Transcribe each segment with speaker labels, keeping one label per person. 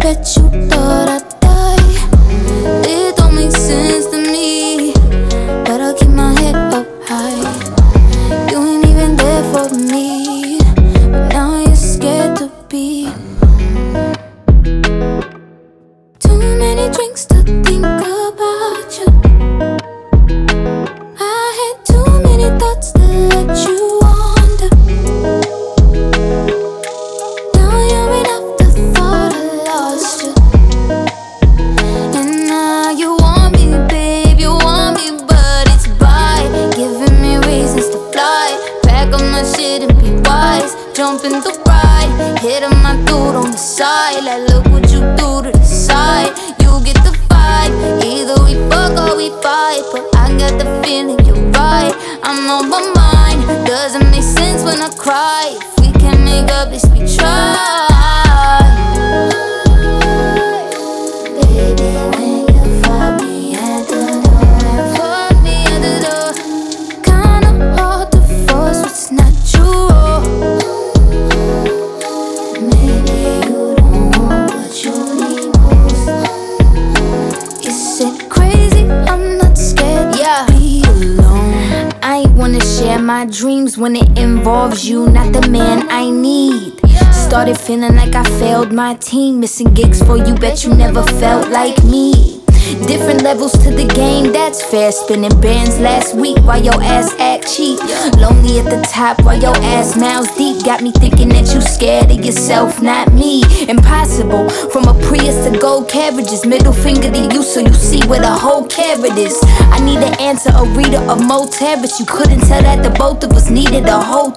Speaker 1: Bet you thought I'd die. It don't make sense to me. But I'll keep my head up high. You ain't even there for me. But now you're scared to be. Too many drinks to side. Like, look what you do to the side. You get the vibe, either we fuck or we fight. But I got the feeling you're right. I'm on my mind, doesn't make sense when I cry. If we can make up, let's we try.
Speaker 2: Share my dreams when it involves you, not the man I need. Started feeling like I failed my team, missing gigs for you, bet you never felt like me. Different levels to the game, that's fair. Spinning bands last week while your ass act cheap. Lonely at the top while your ass mouths deep. Got me thinking that you scared of yourself, not me. Impossible. From a Prius to gold carriages, middle finger to you so you see where the whole carrot is. I need an answer, a reader of Mo Terrace. You couldn't tell that the both of us needed a whole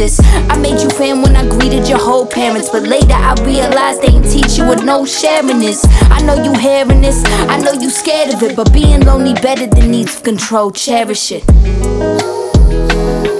Speaker 2: therapist. I made you fan when I greeted your whole parents, but later I realized they ain't teach you what no sharing is. I know you hearing this, I know you scared of it, but being lonely better than needs of control. Cherish it.